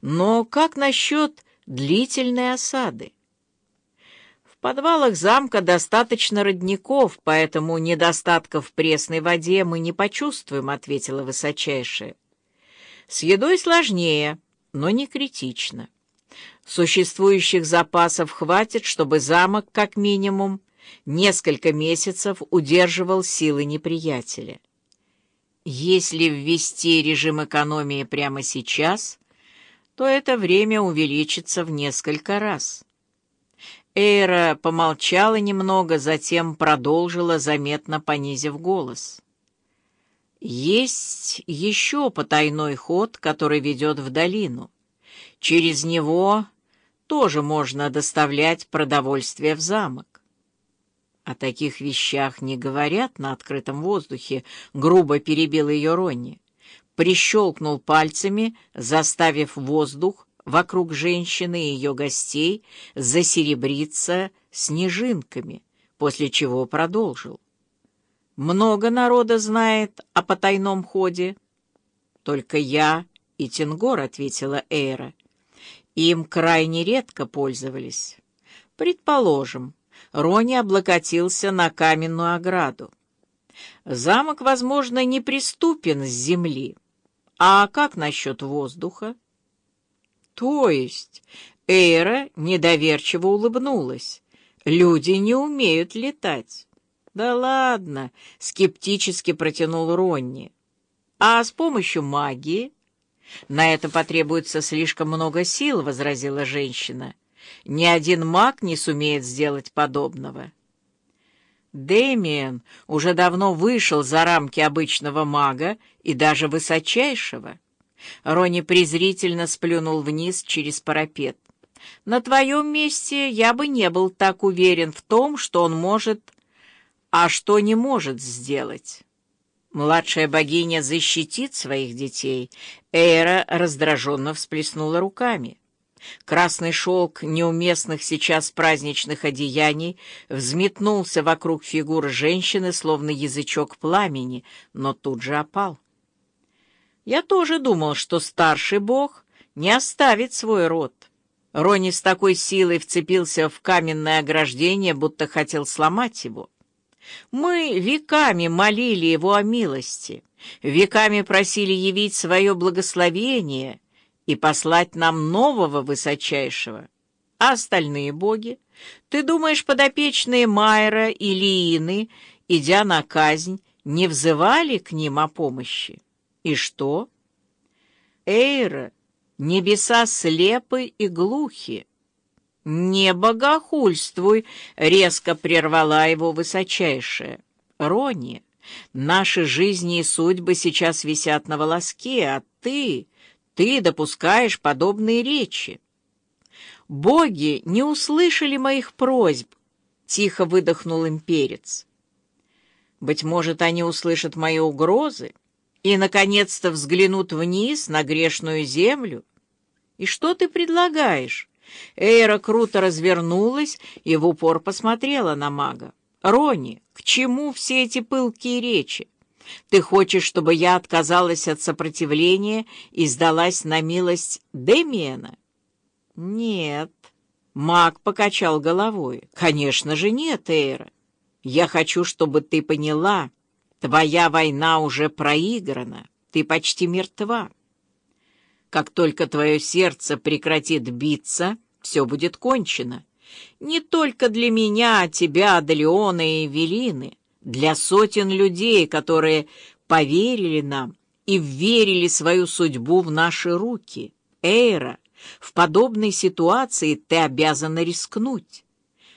Но как насчет длительной осады? В подвалах замка достаточно родников, поэтому недостатков в пресной воде мы не почувствуем, — ответила высочайшая. С едой сложнее, но не критично. Существующих запасов хватит, чтобы замок, как минимум, несколько месяцев удерживал силы неприятеля. Если ввести режим экономии прямо сейчас, то это время увеличится в несколько раз. Эйра помолчала немного, затем продолжила, заметно понизив голос. Есть еще потайной ход, который ведет в долину. Через него тоже можно доставлять продовольствие в замок. О таких вещах не говорят на открытом воздухе, грубо перебил ее Ронни. Прищелкнул пальцами, заставив воздух вокруг женщины и ее гостей засеребриться снежинками, после чего продолжил. Много народа знает о потайном ходе. Только я и Тенгор, — ответила Эйра. Им крайне редко пользовались. Предположим, Рони облокотился на каменную ограду. Замок, возможно, неприступен с земли. А как насчет воздуха? То есть Эйра недоверчиво улыбнулась. Люди не умеют летать. Да ладно, скептически протянул Ронни. А с помощью магии? На это потребуется слишком много сил, возразила женщина. Ни один маг не сумеет сделать подобного. Дэмиен уже давно вышел за рамки обычного мага и даже высочайшего. Рони презрительно сплюнул вниз через парапет. «На твоем месте я бы не был так уверен в том, что он может, а что не может сделать». Младшая богиня защитит своих детей. Эйра раздраженно всплеснула руками. Красный шелк неуместных сейчас праздничных одеяний взметнулся вокруг фигуры женщины, словно язычок пламени, но тут же опал. Я тоже думал, что старший бог не оставит свой род. Рони с такой силой вцепился в каменное ограждение, будто хотел сломать его. Мы веками молили его о милости, веками просили явить свое благословение — и послать нам нового высочайшего. А остальные боги? Ты думаешь, подопечные Майра и Лиины, идя на казнь, не взывали к ним о помощи? И что? Эйра, небеса слепы и глухи. «Не богохульствуй!» — резко прервала его высочайшая. «Рони, наши жизни и судьбы сейчас висят на волоске, а ты...» ты допускаешь подобные речи. Боги не услышали моих просьб, тихо выдохнул имперец. Быть может, они услышат мои угрозы и, наконец-то, взглянут вниз на грешную землю. И что ты предлагаешь? Эйра круто развернулась и в упор посмотрела на мага. «Рони, к чему все эти пылкие речи? Ты хочешь, чтобы я отказалась от сопротивления и сдалась на милость Демиена? Нет. Маг покачал головой. Конечно же нет, Эйра. Я хочу, чтобы ты поняла, твоя война уже проиграна, ты почти мертва. Как только твое сердце прекратит биться, все будет кончено. Не только для меня, тебя, Далеона и Эвелины, для сотен людей, которые поверили нам и верили свою судьбу в наши руки. Эйра, в подобной ситуации ты обязана рискнуть.